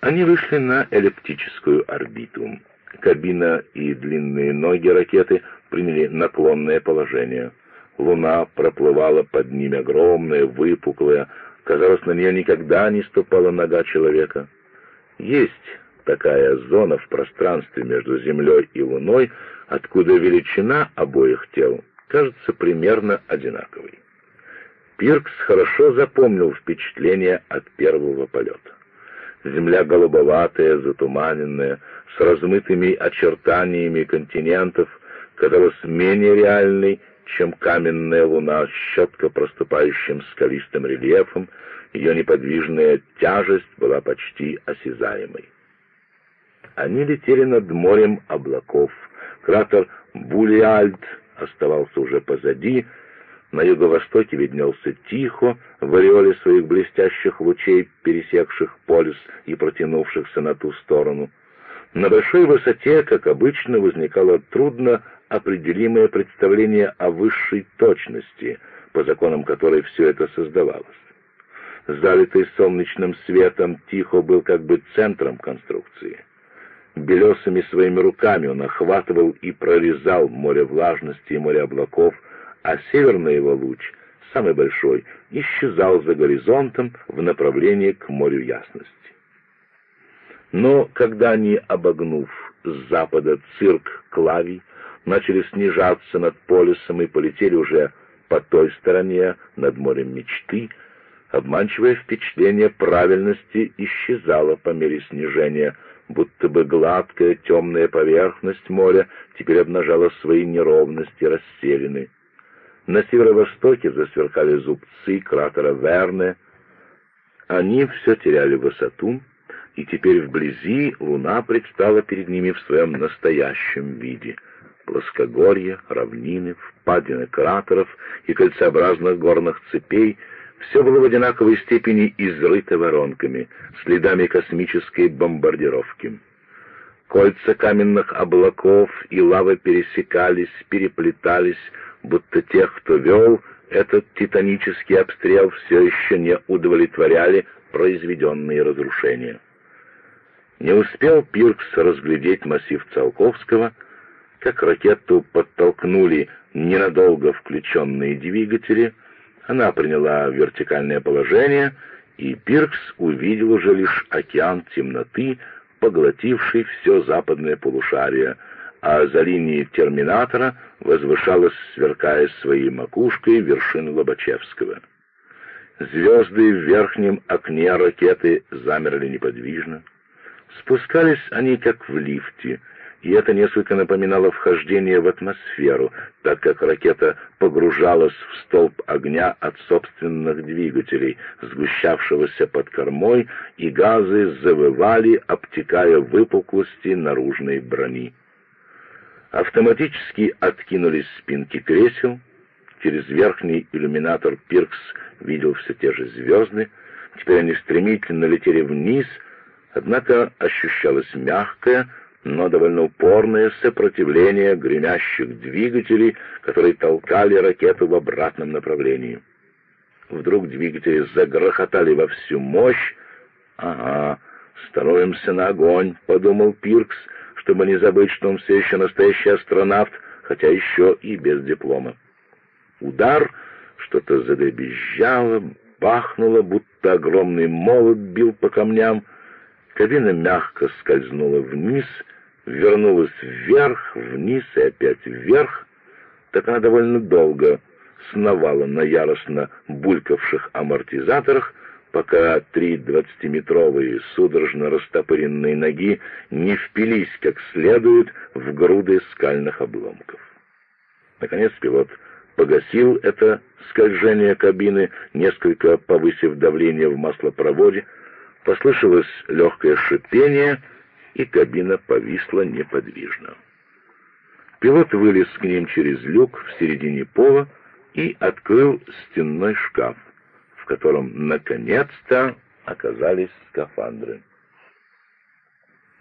Они вышли на эллиптическую орбиту. Кабина и длинные ноги ракеты приняли наклонное положение. Луна проплывала под ними огромная, выпуклая, казалось, на нее никогда не ступала нога человека. Есть такая зона в пространстве между Землей и Луной, откуда величина обоих тел кажется примерно одинаковой. Пиркс хорошо запомнил впечатление от первого полета. Земля голубоватая, затуманенная, с размытыми очертаниями континентов, казалась менее реальной, чем каменная луна с четко проступающим скалистым рельефом, ее неподвижная тяжесть была почти осязаемой. Они летели над морем облаков. Кратер Булиальд оставался уже позади, на юго-востоке виднелся Тихо, в ореоле своих блестящих лучей, пересекших полюс и протянувшихся на ту сторону. На большой высоте, как обычно, возникало трудно определимое представление о высшей точности, по законам которой все это создавалось. Залитый солнечным светом, Тихо был как бы центром конструкции. Белесыми своими руками он охватывал и прорезал море влажности и море облаков, а северный его луч, самый большой, исчезал за горизонтом в направлении к морю ясности. Но когда они, обогнув с запада цирк Клавий, начали снижаться над полюсом и полетели уже по той стороне, над морем мечты, обманчивое впечатление правильности исчезало по мере снижения, будто бы гладкая темная поверхность моря теперь обнажала свои неровности, расселены. На северо-востоке засверкали зубцы кратера Верне. Они все теряли высоту, и теперь вблизи луна предстала перед ними в своем настоящем виде. Плоскогорья, равнины, впадины кратеров и кольцеобразных горных цепей — все было в одинаковой степени изрыто воронками, следами космической бомбардировки. Кольца каменных облаков и лавы пересекались, переплетались, будто тех, кто вел этот титанический обстрел, все еще не удовлетворяли произведенные разрушения. Не успел Пиркс разглядеть массив Циолковского, как ракету подтолкнули ненадолго включенные двигатели — она приняла вертикальное положение, и Пиркс увидел уже лишь океан темноты, поглотивший все западное полушарие, а за линией терминатора возвышалась, сверкая своей макушкой, вершина Лобачевского. Звезды в верхнем окне ракеты замерли неподвижно. Спускались они, как в лифте, и это несколько напоминало вхождение в атмосферу, так как ракета погружалась в столб огня от собственных двигателей, сгущавшегося под кормой, и газы завывали, обтекая выпуклости наружной брони. Автоматически откинулись спинки кресел, через верхний иллюминатор Пиркс видел все те же звезды, теперь они стремительно летели вниз, однако ощущалось мягкое, но довольно упорное сопротивление гремящих двигателей, которые толкали ракету в обратном направлении. Вдруг двигатели загрохотали во всю мощь. «Ага, становимся на огонь», — подумал Пиркс, чтобы не забыть, что он все еще настоящий астронавт, хотя еще и без диплома. Удар, что-то задребезжало, бахнуло, будто огромный молот бил по камням, Кабина мягко скользнула вниз, вернулась вверх, вниз и опять вверх. Так она довольно долго сновала на яростно булькавших амортизаторах, пока три двадцатиметровые судорожно растопыренные ноги не впились как следует в груды скальных обломков. Наконец пилот погасил это скольжение кабины, несколько повысив давление в маслопроводе, Послышалось легкое шипение, и кабина повисла неподвижно. Пилот вылез к ним через люк в середине пола и открыл стенной шкаф, котором наконец-то оказались скафандры.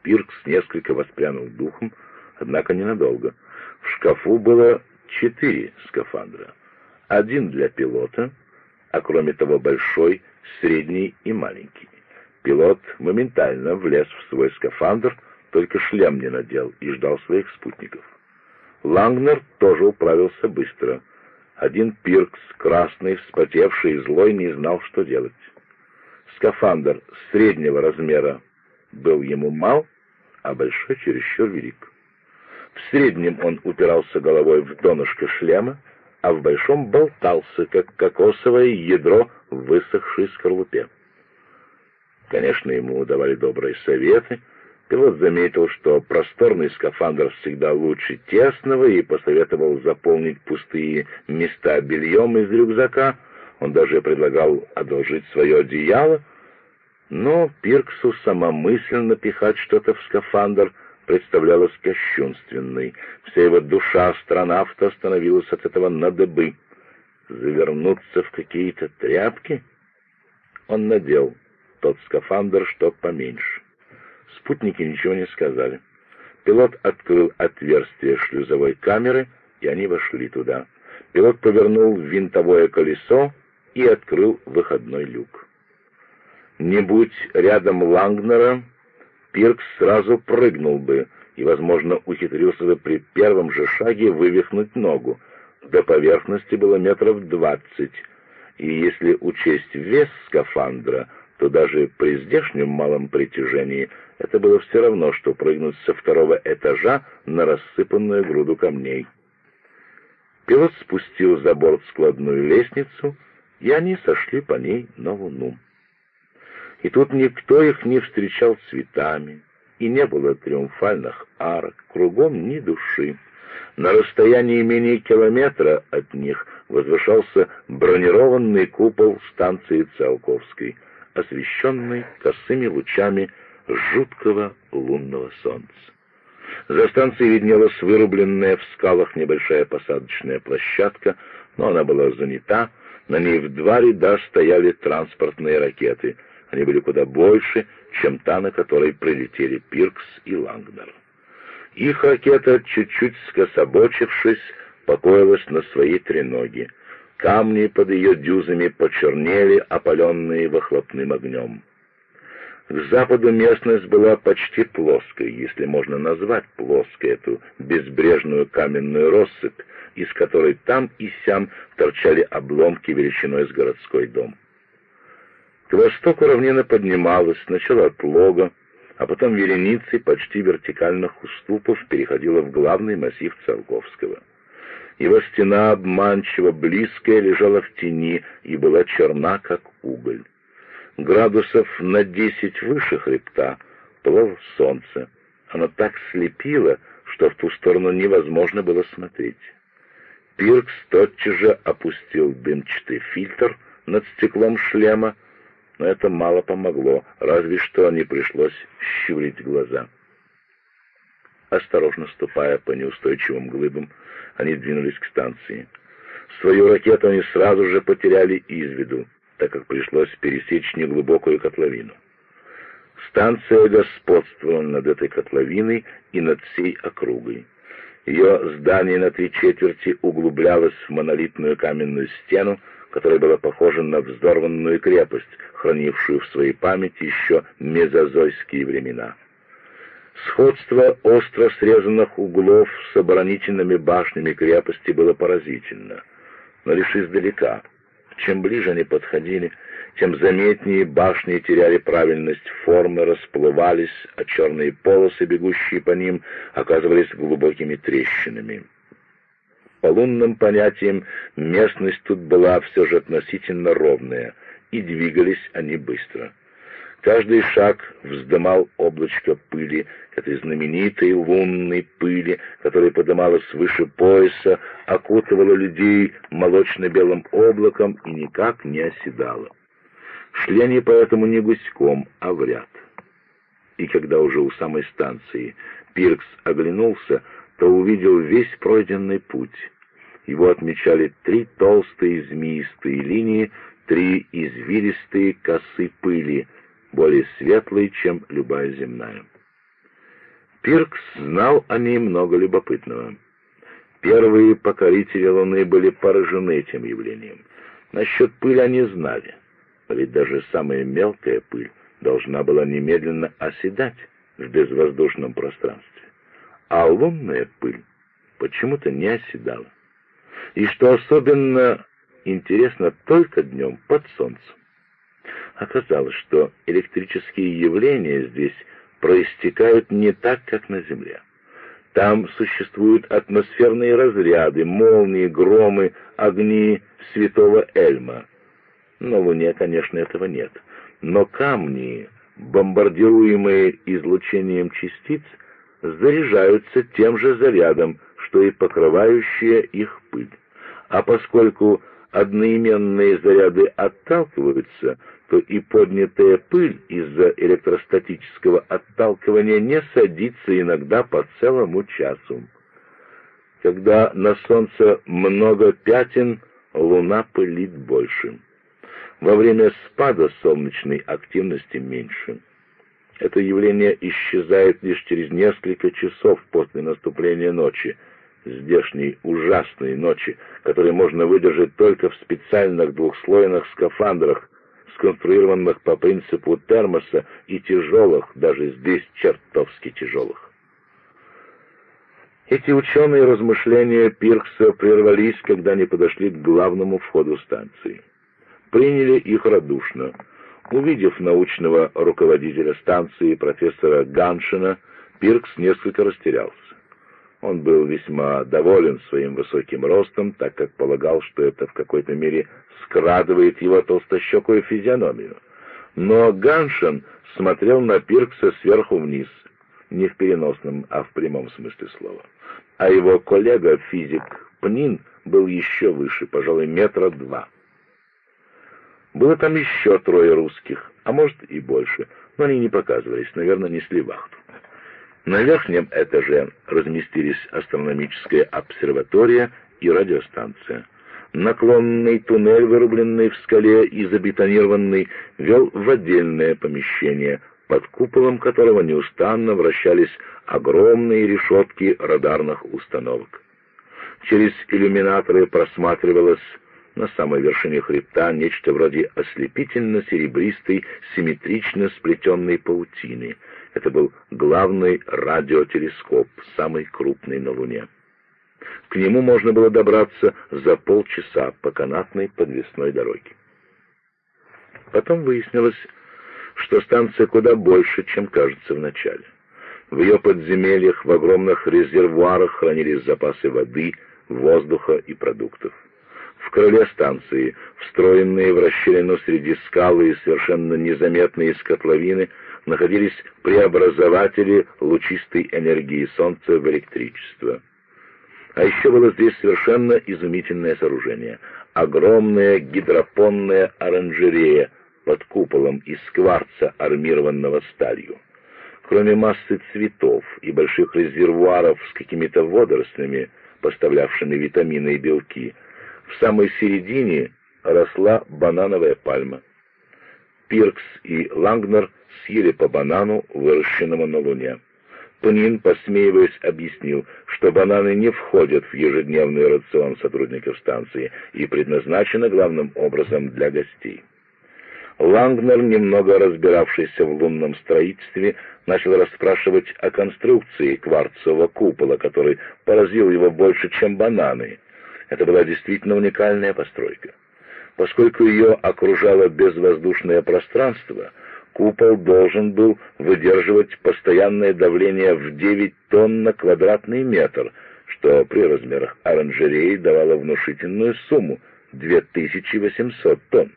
Пиркс несколько воспрянул духом, однако ненадолго. В шкафу было четыре скафандра. Один для пилота, а кроме того большой, средний и маленький. Пилот моментально влез в свой скафандр, только шлем не надел и ждал своих спутников. Лангнер тоже управился быстро. Один Пиркс, красный, вспотевший и злой, не знал, что делать. Скафандр среднего размера был ему мал, а большой чересчур велик. В среднем он упирался головой в донышко шлема, а в большом болтался, как кокосовое ядро в высохшей скорлупе. Конечно, ему давали добрые советы. Пилот заметил, что просторный скафандр всегда лучше тесного и посоветовал заполнить пустые места бельем из рюкзака. Он даже предлагал одолжить свое одеяло, но Пирксу самомысленно пихать что-то в скафандр представлялось кощунственной. Вся его душа астронавта становилась от этого на дыбы. Завернуться в какие-то тряпки? Он надел тот скафандр, что поменьше. Спутники ничего не сказали. Пилот открыл отверстие шлюзовой камеры, и они вошли туда. Пилот повернул винтовое колесо и открыл выходной люк. Не будь рядом Лангнера, Пиркс сразу прыгнул бы и, возможно, ухитрился бы при первом же шаге вывихнуть ногу. До поверхности было метров двадцать, и если учесть вес скафандра, то даже при здешнем малом притяжении это было все равно, что прыгнуть со второго этажа на рассыпанную груду камней. Пилот спустил за борт складную лестницу, и они сошли по ней на луну и тут никто их не встречал цветами, и не было триумфальных арок, кругом ни души. На расстоянии менее километра от них возвышался бронированный купол станции Циолковской, освещенный косыми лучами жуткого лунного солнца. За станцией виднелась вырубленная в скалах небольшая посадочная площадка, но она была занята, на ней в два ряда стояли транспортные ракеты — они были куда больше, чем та, на которой прилетели Пиркс и Лангнер. Их ракета, чуть-чуть скособочившись, покоилась на свои треноги. Камни под ее дюзами почернели, опаленные выхлопным огнем. К западу местность была почти плоской, если можно назвать плоской эту безбрежную каменную россыпь, из которой там и сям торчали обломки величиной с городской дом. К востоку равнина поднималась, сначала от лога, а потом вереницей почти вертикальных уступов переходила в главный массив Циолковского. Его стена обманчиво близкая лежала в тени и была черна, как уголь. Градусов на десять выше хребта плыло солнце. Оно так слепило, что в ту сторону невозможно было смотреть. Пиркс тотчас же опустил дымчатый фильтр над стеклом шлема, но это мало помогло, разве что не пришлось щурить глаза. Осторожно ступая по неустойчивым глыбам, они двинулись к станции. Свою ракету они сразу же потеряли из виду, так как пришлось пересечь неглубокую котловину. Станция господствовала над этой котловиной и над всей округой. Ее здание на три четверти углублялось в монолитную каменную стену, которая была похожа на взорванную крепость, хранившую в своей памяти еще мезозойские времена. Сходство остро срезанных углов с оборонительными башнями крепости было поразительно, но лишь издалека. Чем ближе они подходили, тем заметнее башни теряли правильность формы, расплывались, а черные полосы, бегущие по ним, оказывались глубокими трещинами. По лунным понятиям, местность тут была все же относительно ровная, и двигались они быстро. Каждый шаг вздымал облачко пыли, этой знаменитой лунной пыли, которая подымалась выше пояса, окутывала людей молочно-белым облаком и никак не оседала. Шли они поэтому не гуськом, а в ряд. И когда уже у самой станции Пиркс оглянулся, то увидел весь пройденный путь. Его отмечали три толстые змеистые линии, три извилистые косы пыли, более светлые, чем любая земная. Пиркс знал о ней много любопытного. Первые покорители Луны были поражены этим явлением. Насчет пыли они знали, ведь даже самая мелкая пыль должна была немедленно оседать в безвоздушном пространстве, а лунная пыль почему-то не оседала. И что особенно интересно, только днем под солнцем. Оказалось, что электрические явления здесь проистекают не так, как на Земле. Там существуют атмосферные разряды, молнии, громы, огни святого Эльма. На Луне, конечно, этого нет. Но камни, бомбардируемые излучением частиц, заряжаются тем же зарядом, что и покрывающая их пыль. А поскольку одноименные заряды отталкиваются, то и поднятая пыль из-за электростатического отталкивания не садится иногда по целому часу. Когда на Солнце много пятен, Луна пылит больше. Во время спада солнечной активности меньше. Это явление исчезает лишь через несколько часов после наступления ночи, здешней ужасной ночи, которые можно выдержать только в специальных двухслойных скафандрах, сконструированных по принципу термоса и тяжелых, даже здесь чертовски тяжелых. Эти ученые размышления Пиркса прервались, когда они подошли к главному входу станции. Приняли их радушно. Увидев научного руководителя станции, профессора Ганшина, Пиркс несколько растерялся. Он был весьма доволен своим высоким ростом, так как полагал, что это в какой-то мере скрадывает его толстощекую физиономию. Но Ганшин смотрел на Пиркса сверху вниз, не в переносном, а в прямом смысле слова. А его коллега, физик Пнин, был еще выше, пожалуй, метра два. Было там еще трое русских, а может и больше, но они не показывались, наверное, несли вахту. На верхнем этаже разместились астрономическая обсерватория и радиостанция. Наклонный туннель, вырубленный в скале и забетонированный, вел в отдельное помещение, под куполом которого неустанно вращались огромные решетки радарных установок. Через иллюминаторы просматривалось на самой вершине хребта нечто вроде ослепительно-серебристой, симметрично сплетенной паутины — это был главный радиотелескоп, самый крупный на Луне. К нему можно было добраться за полчаса по канатной подвесной дороге. Потом выяснилось, что станция куда больше, чем кажется вначале. В ее подземельях в огромных резервуарах хранились запасы воды, воздуха и продуктов. В крыле станции, встроенные в расщелину среди скалы и совершенно незаметные из котловины, находились преобразователи лучистой энергии Солнца в электричество. А еще было здесь совершенно изумительное сооружение. Огромная гидропонная оранжерея под куполом из кварца, армированного сталью. Кроме массы цветов и больших резервуаров с какими-то водорослями, поставлявшими витамины и белки, в самой середине росла банановая пальма. Пиркс и Лангнер съели по банану, выращенному на Луне. Пнин, посмеиваясь, объяснил, что бананы не входят в ежедневный рацион сотрудников станции и предназначены главным образом для гостей. Лангнер, немного разбиравшийся в лунном строительстве, начал расспрашивать о конструкции кварцевого купола, который поразил его больше, чем бананы. Это была действительно уникальная постройка. Поскольку ее окружало безвоздушное пространство, купол должен был выдерживать постоянное давление в 9 тонн на квадратный метр, что при размерах оранжереи давало внушительную сумму — 2800 тонн.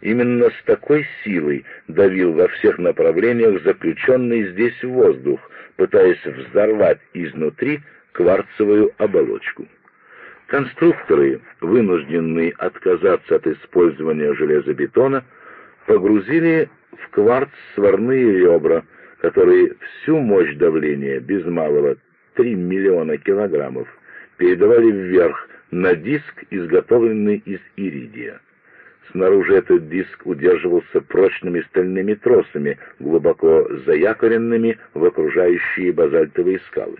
Именно с такой силой давил во всех направлениях заключенный здесь воздух, пытаясь взорвать изнутри кварцевую оболочку. Конструкторы, вынужденные отказаться от использования железобетона, погрузили в кварц сварные ребра, которые всю мощь давления, без малого 3 миллиона килограммов, передавали вверх на диск, изготовленный из иридия. Снаружи этот диск удерживался прочными стальными тросами, глубоко заякоренными в окружающие базальтовые скалы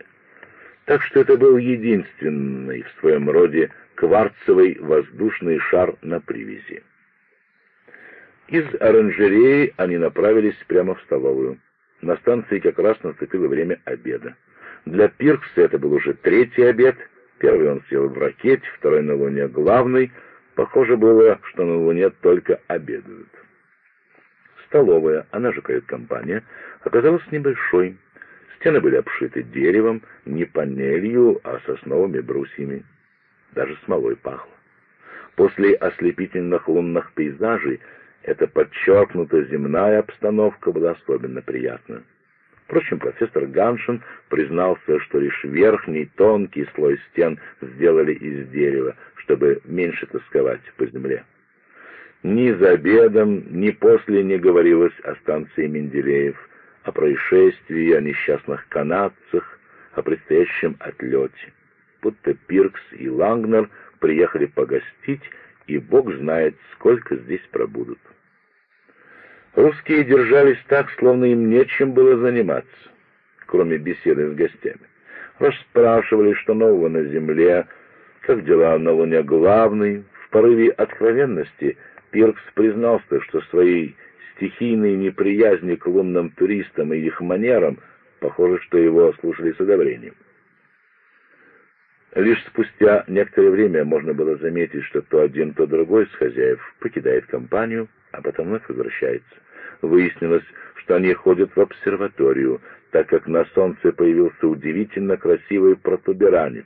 так что это был единственный в своем роде кварцевый воздушный шар на привязи. Из оранжереи они направились прямо в столовую. На станции как раз наступило время обеда. Для Пиркса это был уже третий обед. Первый он съел в ракете, второй на Луне главный. Похоже было, что на Луне только обедают. Столовая, она же кают-компания, оказалась небольшой. Стены были обшиты деревом, не панелью, а сосновыми брусьями. Даже смолой пахло. После ослепительных лунных пейзажей эта подчеркнуто земная обстановка была особенно приятна. Впрочем, профессор Ганшин признался, что лишь верхний тонкий слой стен сделали из дерева, чтобы меньше тосковать по земле. Ни за обедом, ни после не говорилось о станции Менделеев, о происшествии, о несчастных канадцах, о предстоящем отлете. Будто Пиркс и Лангнер приехали погостить, и бог знает, сколько здесь пробудут. Русские держались так, словно им нечем было заниматься, кроме беседы с гостями. Расспрашивали, что нового на земле, как дела на Луне главный. В порыве откровенности Пиркс признался, что своей стихийной неприязни к лунным туристам и их манерам, похоже, что его слушали с одобрением. Лишь спустя некоторое время можно было заметить, что то один, то другой из хозяев покидает компанию, а потом вновь возвращается. Выяснилось, что они ходят в обсерваторию, так как на солнце появился удивительно красивый протуберанец.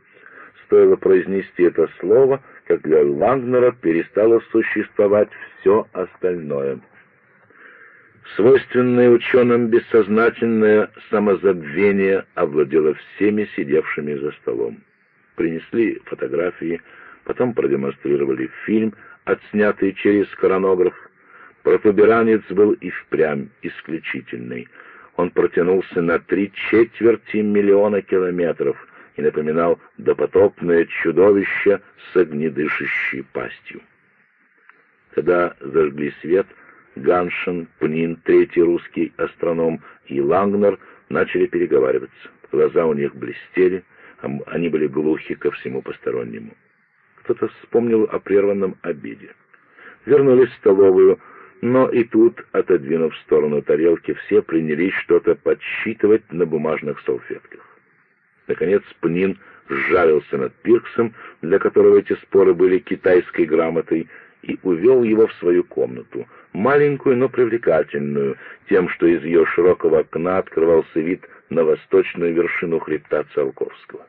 Стоило произнести это слово, как для Лангнера перестало существовать все остальное. Свойственное ученым бессознательное самозабвение овладело всеми сидевшими за столом. Принесли фотографии, потом продемонстрировали фильм, отснятый через коронограф, Протуберанец был и впрямь исключительный. Он протянулся на три четверти миллиона километров и напоминал допотопное чудовище с огнедышащей пастью. Когда зажгли свет, Ганшин, Пнин, третий русский астроном и Лангнер начали переговариваться. Глаза у них блестели, они были глухи ко всему постороннему. Кто-то вспомнил о прерванном обеде. Вернулись в столовую, но и тут, отодвинув в сторону тарелки, все принялись что-то подсчитывать на бумажных салфетках. Наконец Пнин сжалился над Пирксом, для которого эти споры были китайской грамотой, и увел его в свою комнату, маленькую, но привлекательную, тем, что из ее широкого окна открывался вид на восточную вершину хребта Циолковского.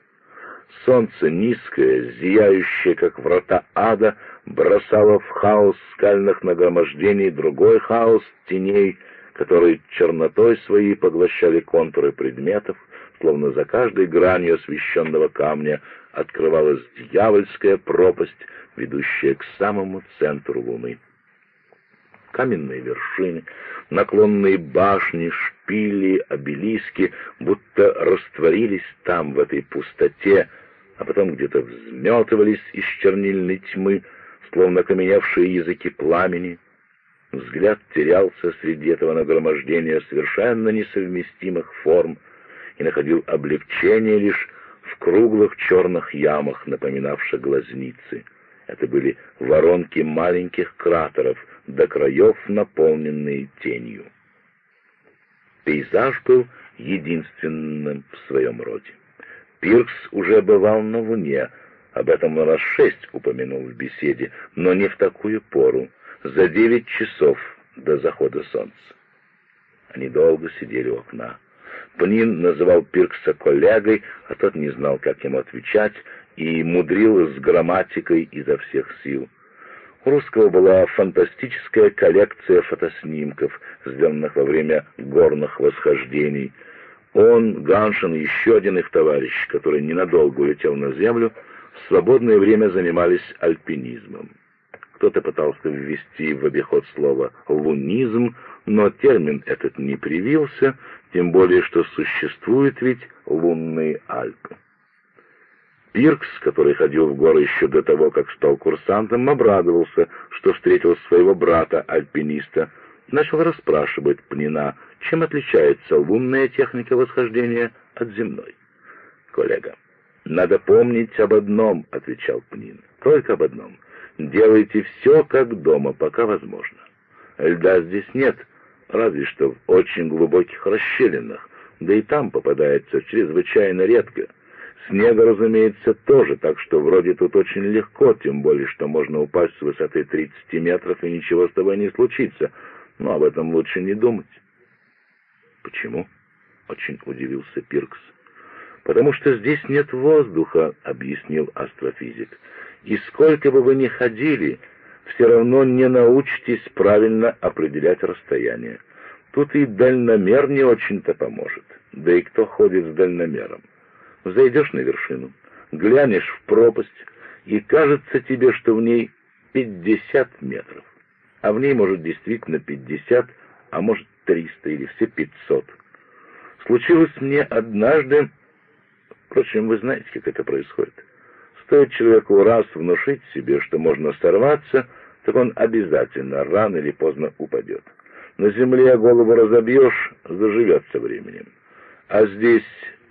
Солнце низкое, зияющее, как врата ада, бросало в хаос скальных нагромождений другой хаос теней, которые чернотой своей поглощали контуры предметов, словно за каждой гранью освещенного камня открывалась дьявольская пропасть, ведущая к самому центру луны. Каменные вершины, наклонные башни, шпили, обелиски будто растворились там, в этой пустоте, а потом где-то взметывались из чернильной тьмы, словно каменевшие языки пламени. Взгляд терялся среди этого нагромождения совершенно несовместимых форм и находил облегчение лишь в круглых черных ямах, напоминавших глазницы. Это были воронки маленьких кратеров, до краев наполненные тенью. Пейзаж был единственным в своем роде. Пиркс уже бывал на Луне, об этом он раз шесть упомянул в беседе, но не в такую пору, за девять часов до захода солнца. Они долго сидели у окна. Пнин называл Пиркса коллегой, а тот не знал, как ему отвечать, и мудрил с грамматикой изо всех сил. У русского была фантастическая коллекция фотоснимков, сделанных во время горных восхождений — он, Ганшин еще один их товарищ, который ненадолго улетел на землю, в свободное время занимались альпинизмом. Кто-то пытался ввести в обиход слово «лунизм», но термин этот не привился, тем более что существуют ведь лунные Альпы. Пиркс, который ходил в горы еще до того, как стал курсантом, обрадовался, что встретил своего брата-альпиниста, начал расспрашивать Пнина, чем отличается лунная техника восхождения от земной. «Коллега, надо помнить об одном», — отвечал Пнин, — «только об одном. Делайте все как дома, пока возможно. Льда здесь нет, разве что в очень глубоких расщелинах, да и там попадается чрезвычайно редко. Снега, разумеется, тоже, так что вроде тут очень легко, тем более, что можно упасть с высоты 30 метров и ничего с тобой не случится, но об этом лучше не думать. Почему? Очень удивился Пиркс. Потому что здесь нет воздуха, объяснил астрофизик. И сколько бы вы ни ходили, все равно не научитесь правильно определять расстояние. Тут и дальномер не очень-то поможет. Да и кто ходит с дальномером? Зайдешь на вершину, глянешь в пропасть, и кажется тебе, что в ней 50 метров. А в ней, может, действительно 50, а может, 300 или все 500. Случилось мне однажды... Впрочем, вы знаете, как это происходит. Стоит человеку раз внушить себе, что можно сорваться, так он обязательно рано или поздно упадет. На земле голову разобьешь, заживет со временем. А здесь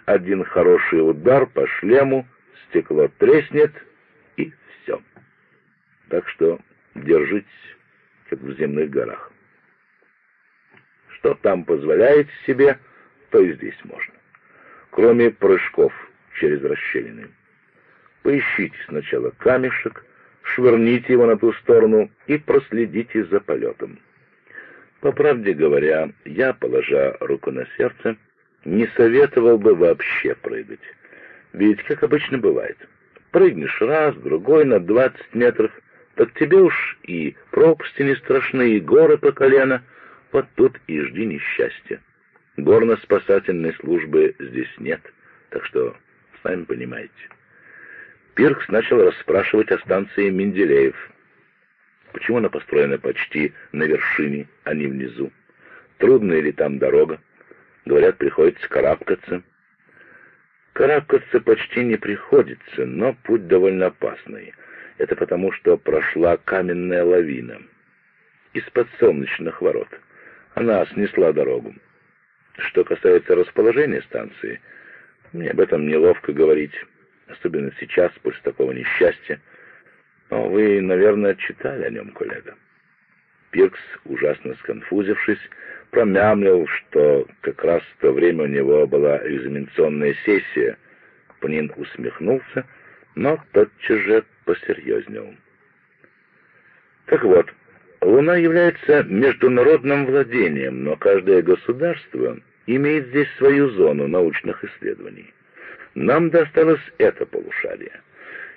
один хороший удар по шлему, стекло треснет, и все. Так что держитесь, как в земных горах. Что там позволяет себе, то и здесь можно. Кроме прыжков через расщелины. Поищите сначала камешек, швырните его на ту сторону и проследите за полетом. По правде говоря, я, положа руку на сердце, не советовал бы вообще прыгать. Ведь, как обычно бывает, прыгнешь раз, другой на двадцать метров, так тебе уж и пропасти не страшны, и горы по колено, вот тут и жди несчастья. Горно-спасательной службы здесь нет, так что сами понимаете. Пиркс начал расспрашивать о станции Менделеев. Почему она построена почти на вершине, а не внизу? Трудная ли там дорога? Говорят, приходится карабкаться. Карабкаться почти не приходится, но путь довольно опасный. Это потому, что прошла каменная лавина из подсолнечных ворот. Она снесла дорогу. Что касается расположения станции, мне об этом неловко говорить, особенно сейчас, после такого несчастья. Но вы, наверное, читали о нем, коллега. Пиркс, ужасно сконфузившись, промямлил, что как раз в то время у него была экзаменационная сессия. Пнин усмехнулся, но тотчас же посерьезнел. Так вот, Луна является международным владением, но каждое государство имеет здесь свою зону научных исследований. Нам досталось это полушарие.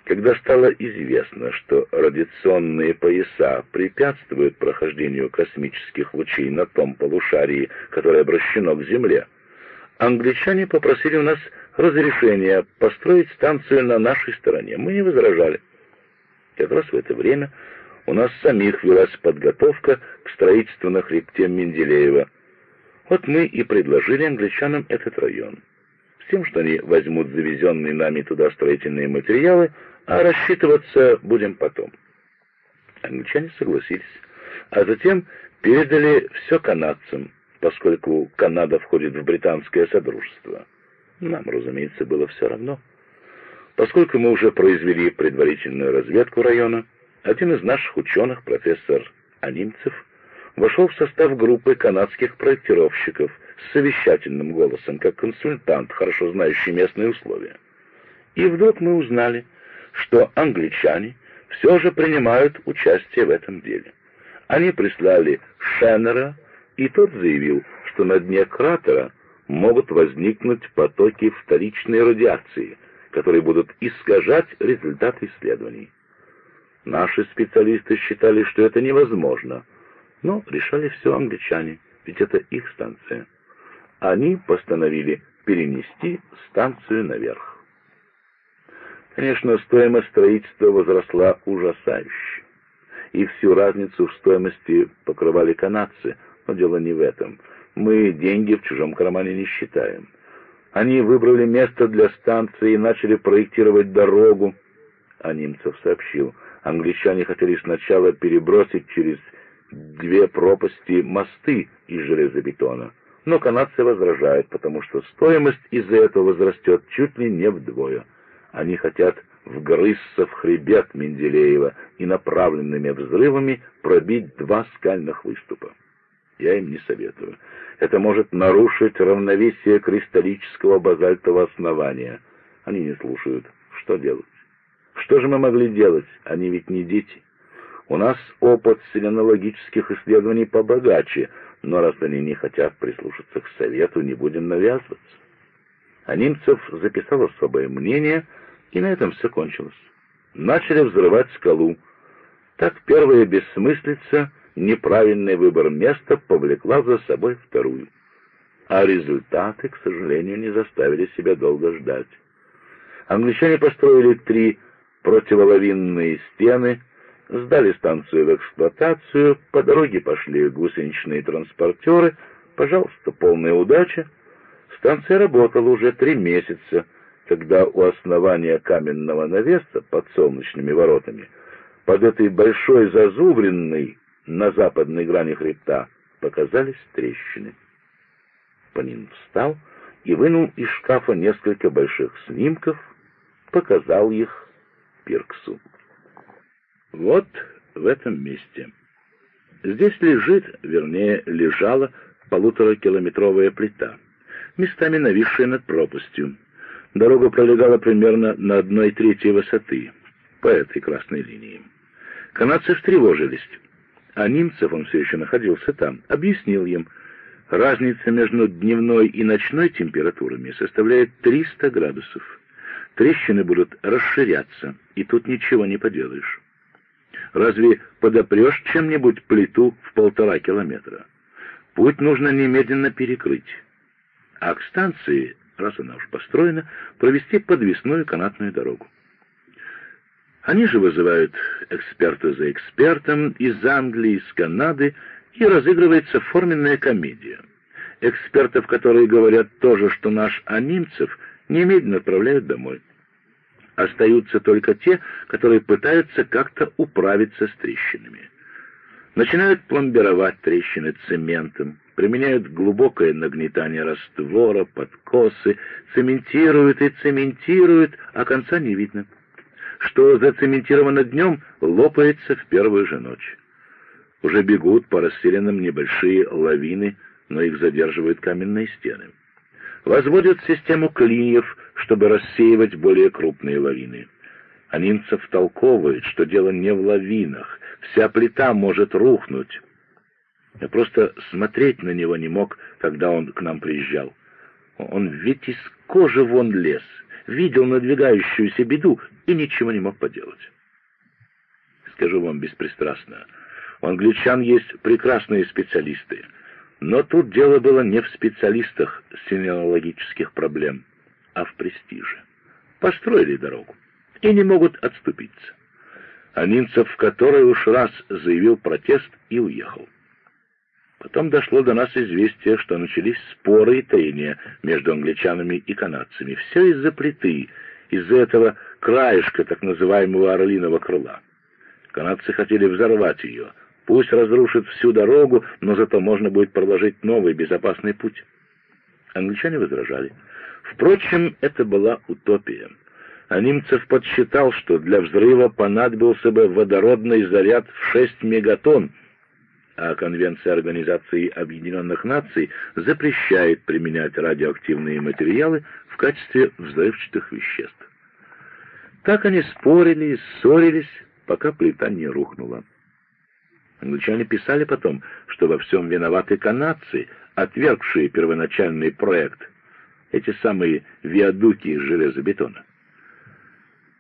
Когда стало известно, что радиационные пояса препятствуют прохождению космических лучей на том полушарии, которое обращено к Земле, англичане попросили у нас разрешения построить станцию на нашей стороне. Мы не возражали. Как раз в это время у нас самих велась подготовка к строительству на хребте Менделеева. Вот мы и предложили англичанам этот район. С тем, что они возьмут завезенные нами туда строительные материалы, а рассчитываться будем потом. Англичане согласились, а затем передали все канадцам, поскольку Канада входит в британское содружество. Нам, разумеется, было все равно. Поскольку мы уже произвели предварительную разведку района, один из наших ученых, профессор Анимцев, вошел в состав группы канадских проектировщиков с совещательным голосом, как консультант, хорошо знающий местные условия. И вдруг мы узнали, что англичане все же принимают участие в этом деле. Они прислали Шеннера, и тот заявил, что на дне кратера могут возникнуть потоки вторичной радиации, которые будут искажать результаты исследований. Наши специалисты считали, что это невозможно, но решали все англичане, ведь это их станция. Они постановили перенести станцию наверх. Конечно, стоимость строительства возросла ужасающе, и всю разницу в стоимости покрывали канадцы, но дело не в этом. Мы деньги в чужом кармане не считаем. Они выбрали место для станции и начали проектировать дорогу, а Немцев сообщил. Англичане хотели сначала перебросить через две пропасти мосты из железобетона, но канадцы возражают, потому что стоимость из-за этого возрастет чуть ли не вдвое. Они хотят вгрызться в хребет Менделеева и направленными взрывами пробить два скальных выступа. Я им не советую. Это может нарушить равновесие кристаллического базальтового основания. Они не слушают. Что делать? Что же мы могли делать? Они ведь не дети. У нас опыт селенологических исследований побогаче, но раз они не хотят прислушаться к совету, не будем навязываться. А Немцев записал особое мнение, и на этом все кончилось. Начали взрывать скалу. Так первая бессмыслица, неправильный выбор места повлекла за собой вторую. А результаты, к сожалению, не заставили себя долго ждать. Англичане построили три противоловинные стены, сдали станцию в эксплуатацию, по дороге пошли гусеничные транспортеры, пожалуйста, полная удача. Станция работала уже три месяца, когда у основания каменного навеса под солнечными воротами, под этой большой зазубренной на западной грани хребта, показались трещины. Панин встал и вынул из шкафа несколько больших снимков, показал их Пирксу. Вот в этом месте. Здесь лежит, вернее, лежала полуторакилометровая плита, местами нависшая над пропастью. Дорога пролегала примерно на одной трети высоты по этой красной линии. Канадцы встревожились, а Нимцев, он все еще находился там, объяснил им, разница между дневной и ночной температурами составляет 300 градусов. Трещины будут расширяться, и тут ничего не поделаешь. Разве подопрешь чем-нибудь плиту в полтора километра? Путь нужно немедленно перекрыть. А к станции раз она уж построена, провести подвесную канатную дорогу. Они же вызывают эксперта за экспертом из Англии, из Канады, и разыгрывается форменная комедия. Экспертов, которые говорят то же, что наш Анимцев, немедленно отправляют домой. Остаются только те, которые пытаются как-то управиться с трещинами. Начинают пломбировать трещины цементом, применяют глубокое нагнетание раствора, подкосы, цементируют и цементируют, а конца не видно. Что зацементировано днем, лопается в первую же ночь. Уже бегут по расселенным небольшие лавины, но их задерживают каменные стены. Возводят систему клиньев, чтобы рассеивать более крупные лавины. Анинцев толковывает, что дело не в лавинах, вся плита может рухнуть. Я просто смотреть на него не мог, когда он к нам приезжал. Он ведь из кожи вон лез, видел надвигающуюся беду и ничего не мог поделать. Скажу вам беспристрастно, у англичан есть прекрасные специалисты, но тут дело было не в специалистах синеологических проблем, а в престиже. Построили дорогу и не могут отступиться. Анинцев в который уж раз заявил протест и уехал. Потом дошло до нас известие, что начались споры и трения между англичанами и канадцами. Все из-за плиты, из-за этого краешка так называемого орлиного крыла. Канадцы хотели взорвать ее. Пусть разрушит всю дорогу, но зато можно будет проложить новый безопасный путь. Англичане возражали. Впрочем, это была утопия. А Немцев подсчитал, что для взрыва понадобился бы водородный заряд в 6 мегатонн, а Конвенция Организации Объединенных Наций запрещает применять радиоактивные материалы в качестве взрывчатых веществ. Так они спорили и ссорились, пока плита не рухнула. Англичане писали потом, что во всем виноваты канадцы, отвергшие первоначальный проект, эти самые виадуки из железобетона.